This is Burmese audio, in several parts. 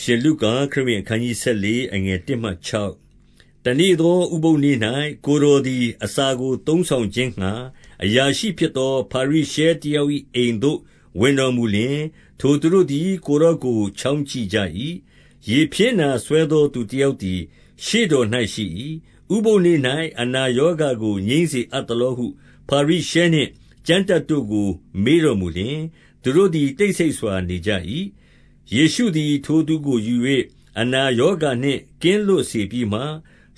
ရှင်လုကာခရစ်အခန်းကြီး14အငယ်1မှ6တနေ့သောဥပုသ်နေ့၌ကိုတော်သည် အစာကိုသုံးဆောင်ခြင်းငှါအရာရှိဖြစ်သော ဖာရိရှဲတယောက်၏အိမ်သို့ ဝင်တော်မူလျှင်ထိုသူတို့သည် ကိုတော်ကိုချောင်းကြည့်ကြ၏ရေဖြင်းနာဆွဲသောသူတယောက်သည် ရှေ့တော်၌ရှိ၏ဥပုသ်နေ့၌အနာရောဂါကိုငြိမ်းစေအပ်သလောဟုဖာရိရှဲနှင့်ကျမ်းတတ်တို့ကို မေးတော်မူလျှင်သူတို့သည်တိတ်ဆိတ်စွာနေကြ၏ ယေရှုသည် ထိုသူကိုယူ၍အနာရောဂါနှင့် ကင်းလွတ်စေပြီးမှ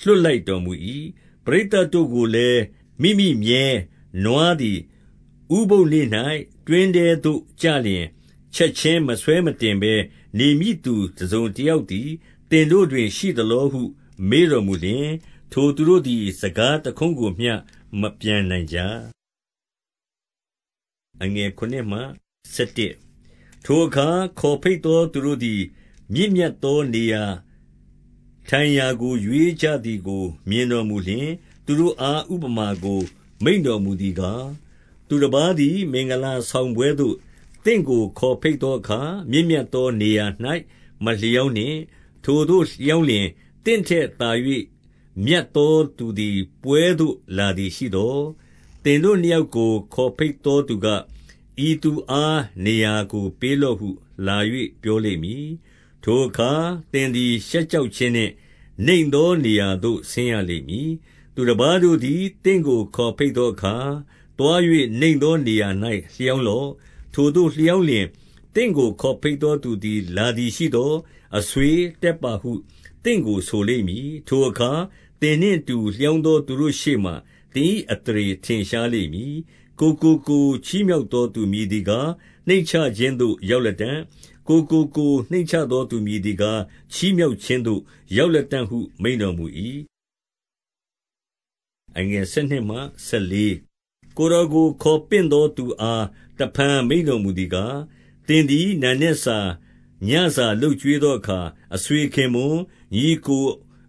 လွှတ်လိုက်တော်မူ၏။ပရိသတ်တို့ကိုလည်း မိမိမြည်း၊နွားသည် ဥပုသ်နေ့၌တွင်းထဲသို့ကျလျှင် ချက်ခြင်းမဆွဲမတင်ဘဲ နေမည့်သူတစုံတယောက်သည် သင်တို့တွင် ရှိသလောဟု မေးတော်မူလျှင်၊ထိုသူတို့သည် စကားတခွန်းကိုမျှ မပြန်နိုင်ကြ။7 ထိုအခါ ခေါ်ဘိတ်သောသူတို့သည် မြင့်မြတ်သောနေရာထိုင်ရာကို ရွေးကြသည်ကို မြင်တော်မူလျှင်၊သူတို့အား ဥပမာကို မိန့်တော်မူသည်ကား၊သူတပါးသည် မင်္ဂလာဆောင်ပွဲသို့ သင့်ကို ခေါ်ဘိတ်သောအခါ မြင့်မြတ်သောနေရာ၌မလျောင်းနှင့်။ထိုသို့လျောင်းလျှင် သင့်ထက်သာ၍မြတ်သောသူသည် ပွဲသို့လာသည်ရှိသော်၊သင်တို့နှစ်ယောက်ကို ခေါ်ဘိတ်သောသူက ဤသူအားနေရာကိုပေးလော့ဟုလာ၍ပြောလိမ့်မည်။ထိုအခါသင်သည်ရှက်ကြောက်ခြင်းနှင့်နိမ့်သောနေရာသို့ဆင်းရလိမ့်မည်။သူတပါးတို့သည်သင့်ကိုခေါ်ဘိတ်သောအခါ၊သွား၍နိမ့်သောနေရာ၌လျောင်းလော့။ထိုသို့လျောင်းလျှင်သင့်ကိုခေါ်ဘိတ်သောသူသည်လာသည်ရှိသော်၊အဆွေ၊တက်ပါဟုသင့်ကိုဆိုလိမ့်မည်။ထိုအခါသင်နှင့်အတူလျောင်းသောသူတို့ရှေ့မှာသင်၏အသရေထင်ရှားလိမ့်မည် ကိုယ်ကိုကိုယ်ချီးမြှောက်သောသူမည်သည်ကား၊နှိမ့်ချခြင်းသို့ ရောက်လတံ့။ကိုယ်ကိုကိုယ်နှိမ့်ချသောသူမည်သည်ကား၊ချီးမြှောက်ခြင်းသို့ ရောက်လတံ့ဟု မိန့်တော်မူ၏။12 ကိုယ်တော်ကို ခေါ်ပင့်သောသူအား တဖန် မိန့်တော်မူသည်ကား၊သင်သည် နံနက်စာ ညစာလုပ်ကျွေးသောအခါ၊အဆွေခင်ပွန်း၊ညီအစ်ကို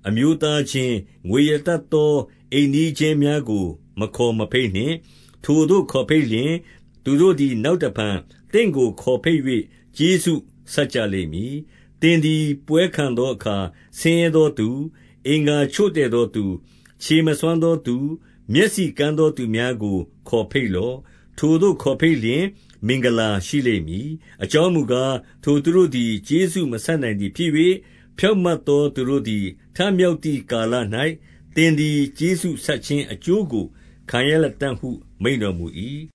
အမျိုးသားချင်း၊ငွေရတတ်သော အိမ်နီးချင်းများကို မခေါ်မဘိတ်နှင့် ထိုသို့ခေါ်ဘိတ်လျှင် သူတို့သည် နောက်တဖန် သင့်ကိုခေါ်ဘိတ်၍ကျေးဇူးဆပ်ကြလိမ့်မည်။သင်သည် ပွဲခံသောအခါ ဆင်းရဲသောသူ၊အင်္ဂါချို့တဲ့သောသူ၊ခြေမစွမ်းသောသူ၊မျက်စိကန်းသောသူများကို ခေါ်ဘိတ်လော့။ထိုသို့ခေါ်ဘိတ်လျှင် မင်္ဂလာရှိလိမ့်မည်။အကြောင်းမူကား၊ထိုသူတို့သည် ကျေးဇူးမဆပ်နိုင်သည်ဖြစ်၍၊ဖြောင့်မတ်သောသူတို့သည် ထမြောက်သည်ကာလ၌သင်သည် ကျေးဇူးဆပ်ခြင်းအကျိုးကို ခံရလတံ့ဟုမိန့်တော်မူ၏။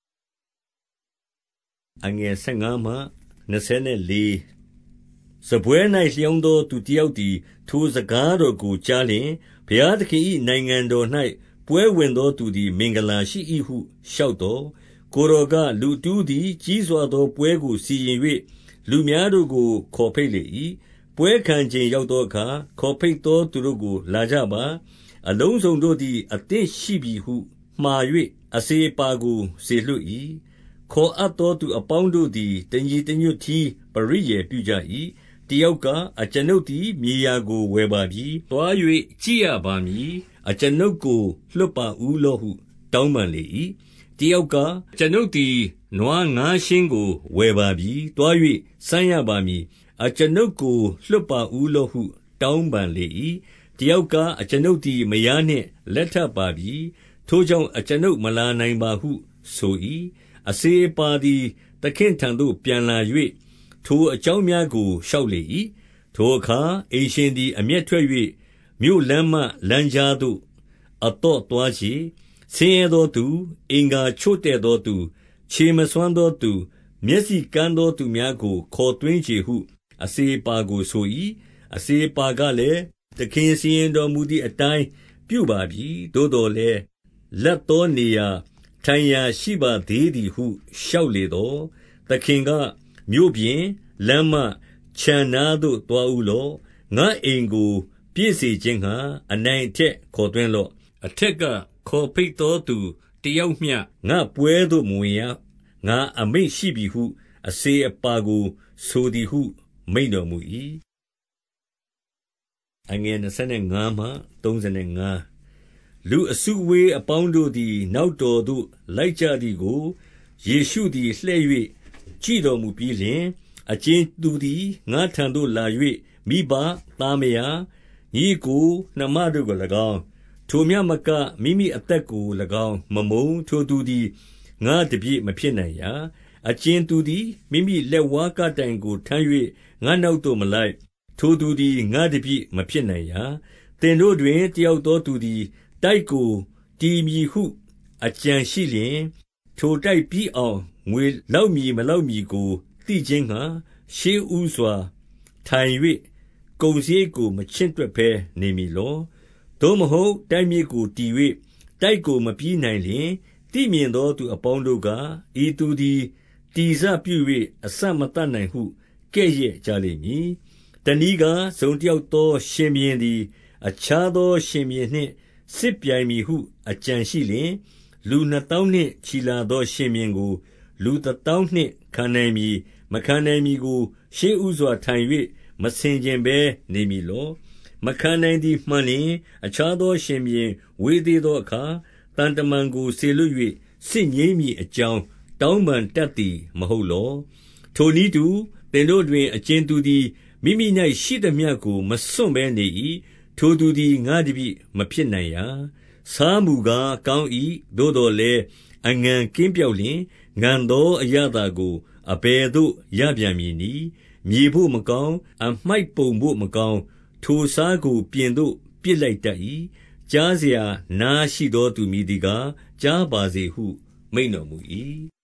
15 စားပွဲ၌လျောင်းသောသူတယောက်သည် ထိုစကားတော်ကိုကြားလျှင်၊ဘုရားသခင်၏နိုင်ငံတော်၌ပွဲဝင်သောသူသည် မင်္ဂလာရှိ၏ဟု လျှောက်သော်၊ကိုယ်တော်က၊လူတဦးသည် ကြီးစွာသောပွဲကို စီရင်၍လူများတို့ကို ခေါ်ဘိတ်လေ၏။ပွဲခံချိန်ရောက်သောအခါ ခေါ်ဘိတ်သောသူတို့ကို လာကြပါ။အလုံးစုံတို့သည် အသင့်ရှိပြီဟု မှာ၍အစေအပါးကို စေလွှတ်၏။ခေါ်အပ်သောသူအပေါင်းတို့သည် တညီတညွတ်တည်း ပရိယာယ်ပြုကြ၏။တယောက်က၊အကျွန်ုပ်သည် မြေရာကို ဝယ်ပါပြီ။သွား၍ကြည့်ရပါမည်။အကျွန်ုပ်ကို လွှတ်ပါဦးလော့ဟု တောင်းပန်လေ၏။တယောက်က၊အကျွန်ုပ်သည် နွားငါးယဉ်ကို ဝယ်ပါပြီ။သွား၍စမ်းရပါမည်။အကျွန်ုပ်ကို လွှတ်ပါဦးလော့ဟု တောင်းပန်လေ၏။တယောက်က၊အကျွန်ုပ်သည် မယားနှင့် လက်ထပ်ပါပြီ ထိုကြောင့် အကျွန်ုပ်မလာနိုင်ပါဟုဆို၏။အစေအပါးသည် သခင့်ထံသို့ ပြန်လာ၍ထိုအကြောင်းများကို လျှောက်လေ၏။ထိုအခါ အိမ်ရှင်သည် အမျက်ထွက်၍မြို့လမ်းမ လမ်းကြားသို့ အသော့သွားချေ။ဆင်းရဲသောသူ၊အင်္ဂါချို့တဲ့သောသူ၊ခြေမစွမ်းသောသူ၊မျက်စိကန်းသောသူများကို ခေါ်သွင်းချေဟု အစေအပါးကို ဆို၏။အစေအပါးကလည်း၊သခင်စီရင်တော်မူသည်အတိုင်း ပြုပါပြီ။သို့သော်လည်း လပ်သောနေရာ ထိုင်ရာရှိပါသေးသည်ဟု လျှောက်လေသော်၊သခင်က၊မြို့ပြင်၊လမ်းမ၊ခြံနားသို့ သွားဦးလော့။ငါ့အိမ်ကို ပြည့်စေခြင်းငှါ အနိုင်အထက်ခေါ်သွင်းလော့။အထက်က ခေါ်ဘိတ်သောသူတယောက်မျှ ငါ့ပွဲသို့ မဝင်ရ။ငါအမိန့်ရှိပြီဟု အစေအပါးကို ဆိုသည်ဟု မိန့်တော်မူ၏။25 လူအစုအဝေးအပေါင်းတို့သည် နောက်တော်သို့ လိုက်ကြသည်ကို ယေရှုသည်လှည့်၍ကြည့်တော်မူပြီးလျှင်၊အကြင်သူသည် ငါ့ထံသို့လာ၍မမိဘ၊သားမယား၊ညီအစ်ကို နှမတို့ကို၎င်း၊ထိုမျှမက မိမိအသက်ကို၎င်း မမုန်း၊ထိုသူသည် ငါ့တပည့်မဖြစ်နိုင်ရာ။အကြင်သူသည် မိမိလက်ဝါးကပ်တိုင်ကို ထမ်း၍ငါ့နောက်သို့မလိုက်။ထိုသူသည် ငါ့တပည့်မဖြစ်နိုင်ရာ။သင်တို့တွင် တယောက်သောသူသည် တိုက်ကိုတည်မည်ဟု အကြံရှိလျှင်၊ထိုတိုက်ပြီးအောင် ငွေလောက်မည် မလောက်မည်ကို သိခြင်းငှါ ရှေ့ဦးစွာထိုင်၍ကုန်စရိတ်ကို မချင့်တွက်ဘဲ နေမည်လော။သို့မဟုတ် တိုက်မြစ်ကိုတည်၍တိုက်ကို မပြီးနိုင်လျှင်၊သိမြင်သောသူအပေါင်းတို့က၊ဤသူသည် တည်စပြု၍အစမသတ်နိုင်ဟု ကဲ့ရဲ့ကြလိမ့်မည်။တနည်းကား၊တစုံတယောက်သော ရှင်ဘုရင်သည် အခြားသော ရှင်ဘုရင်နှင့် စစ်ပြိုင်မည်ဟု အကြံရှိလျှင်၊လူနှစ်သောင်းနှင့်ချီလာသော ရှင်ဘုရင်ကို လူတသောင်းနှင့် ခံနိုင်မည်၊မခံနိုင်မည်ကို ရှေ့ဦးစွာထိုင်၍မဆင်ခြင်ဘဲ နေမည်လော။မခံနိုင်သည်မှန်လျှင်၊အခြားသောရှင်ဘုရင် ဝေးသေးသောအခါ သံတမန်ကို စေလွှတ်၍စစ်ငြိမ်းမည်အကြောင်း တောင်းပန်တတ်သည် မဟုတ်လော။ထိုနည်းတူ၊သင်တို့တွင် အကြင်သူသည် မိမိ၌ရှိသမျှကို မစွန့်ဘဲနေ၏။ ထိုသူသည် ငါ့တပည့်မဖြစ်နိုင်ရာ။ဆားမူကား ကောင်း၏။သို့သော်လည်း အငန်ကင်းပျောက်လျှင်၊ငန်သောအရသာကို အဘယ်သို့ရပြန်မည်နည်း။မြေဘို့မကောင်း၊အမှိုက်ပုံဘို့မကောင်း၊ထိုဆားကို ပြင်သို့ပစ်လိုက်တတ်၏။ကြားစရာနားရှိသောသူ မည်သည်ကား ကြားပါစေဟု မိန့်တော်မူ၏။